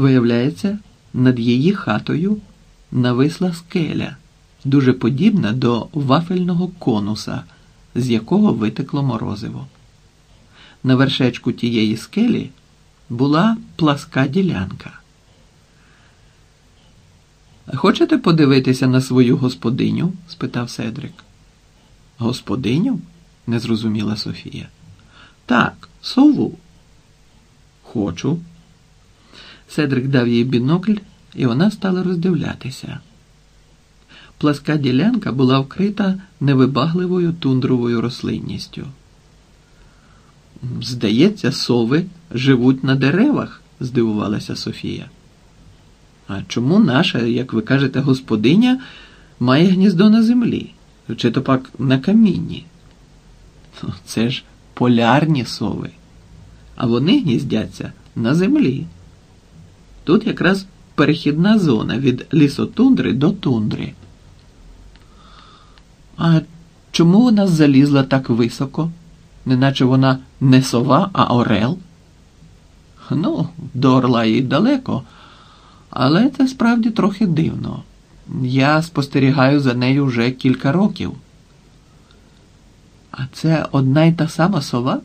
Виявляється, над її хатою нависла скеля, дуже подібна до вафельного конуса, з якого витекло морозиво. На вершечку тієї скелі була пласка ділянка. Хочете подивитися на свою господиню? спитав Седрик. Господиню? не зрозуміла Софія. Так, сову. Хочу. Седрик дав їй бінокль, і вона стала роздивлятися. Пласка ділянка була вкрита невибагливою тундровою рослинністю. Здається, сови живуть на деревах, здивувалася Софія. А чому наша, як ви кажете, господиня має гніздо на землі, чи то пак на камінні? Це ж полярні сови, а вони гніздяться на землі. Тут якраз перехідна зона від лісотундри до тундри. А чому вона залізла так високо? Неначе вона не сова, а орел? Ну, до орла їй далеко, але це справді трохи дивно. Я спостерігаю за нею вже кілька років. А це одна й та сама сова,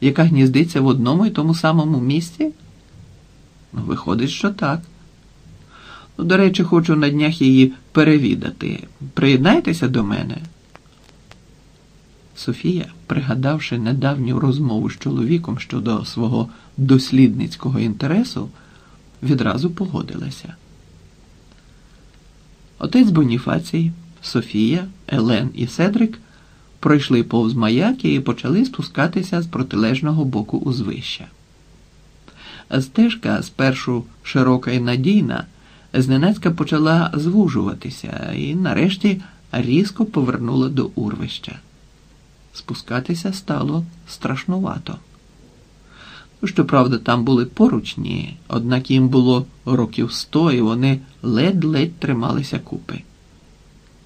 яка гніздиться в одному і тому самому місці? Виходить, що так. Ну, До речі, хочу на днях її перевідати. Приєднайтеся до мене. Софія, пригадавши недавню розмову з чоловіком щодо свого дослідницького інтересу, відразу погодилася. Отець Боніфацій, Софія, Елен і Седрик пройшли повз маяки і почали спускатися з протилежного боку узвища. Стежка, спершу широка і надійна, зненацька почала звужуватися і нарешті різко повернула до урвища. Спускатися стало страшнувато. Щоправда, там були поручні, однак їм було років сто, і вони ледь-ледь трималися купи.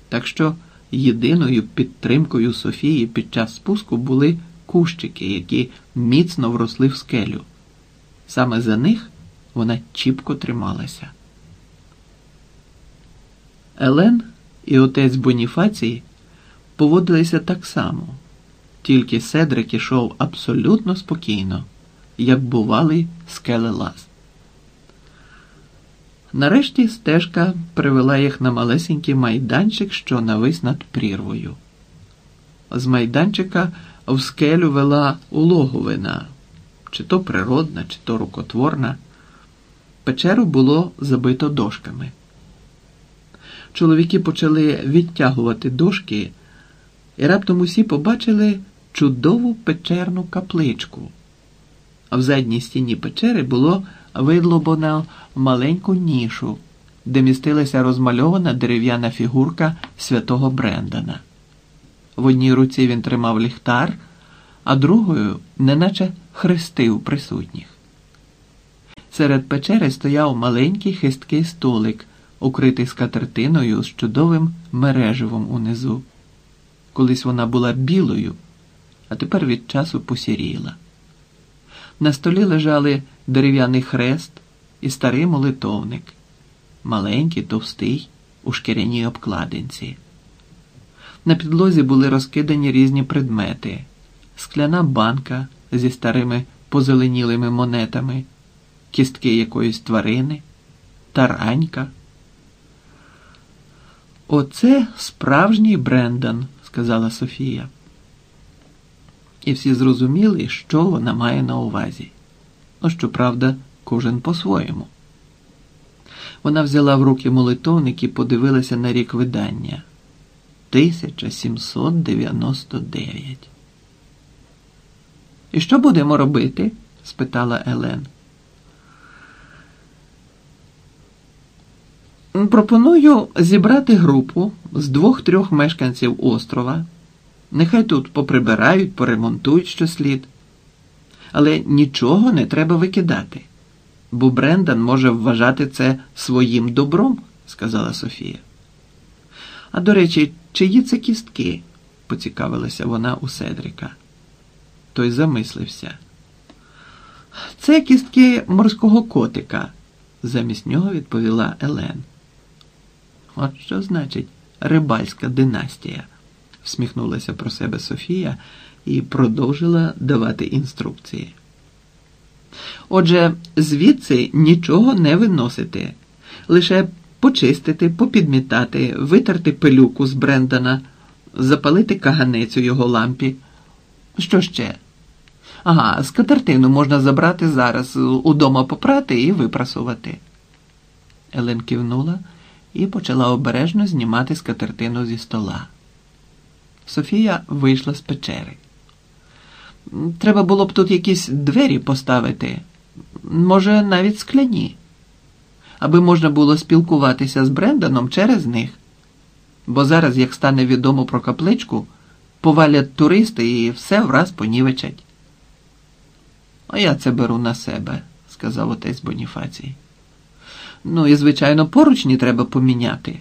Так що єдиною підтримкою Софії під час спуску були кущики, які міцно вросли в скелю. Саме за них вона чіпко трималася. Елен і отець Боніфацій поводилися так само, тільки Седрик ішов абсолютно спокійно, як бувалий скелелаз. Нарешті стежка привела їх на малесенький майданчик, що навис над прірвою. З майданчика в скелю вела улоговина, чи то природна, чи то рукотворна. Печеру було забито дошками. Чоловіки почали відтягувати дошки, і раптом усі побачили чудову печерну капличку. В задній стіні печери було видлобано маленьку нішу, де містилася розмальована дерев'яна фігурка святого Брендана. В одній руці він тримав ліхтар, а другою, неначе хрестив присутніх. Серед печери стояв маленький хисткий столик, укритий скатертиною з чудовим мереживом унизу. Колись вона була білою, а тепер від часу посіріла. На столі лежали дерев'яний хрест і старий молитовник, маленький, товстий, у шкіряній обкладинці. На підлозі були розкидані різні предмети, скляна банка зі старими позеленілими монетами, кістки якоїсь тварини, таранька. Оце справжній Брендан, сказала Софія. І всі зрозуміли, що вона має на увазі. Ну, щоправда, кожен по-своєму. Вона взяла в руки молитовник і подивилася на рік видання 1799. І що будемо робити? спитала Елен. Пропоную зібрати групу з двох-трьох мешканців острова. Нехай тут поприбирають, поремонтують що слід. Але нічого не треба викидати, бо Брендан може вважати це своїм добром, сказала Софія. А до речі, чиї це кістки? поцікавилася вона у Седрика. Той замислився. Це кістки морського котика, замість нього відповіла Елен. От що значить рибальська династія? всміхнулася про себе Софія і продовжила давати інструкції. Отже, звідси нічого не виносити, лише почистити, попідмітати, витерти пилюку з Брендана, запалити каганець у його лампі. Що ще? Ага, скатертину можна забрати зараз, удома попрати і випрасувати. Елен кивнула і почала обережно знімати скатертину зі стола. Софія вийшла з печери. Треба було б тут якісь двері поставити, може, навіть скляні, аби можна було спілкуватися з Бренданом через них. Бо зараз, як стане відомо про капличку, повалять туристи і все враз понівечать. А я це беру на себе, сказав отець Боніфацій. Ну і, звичайно, поручні треба поміняти.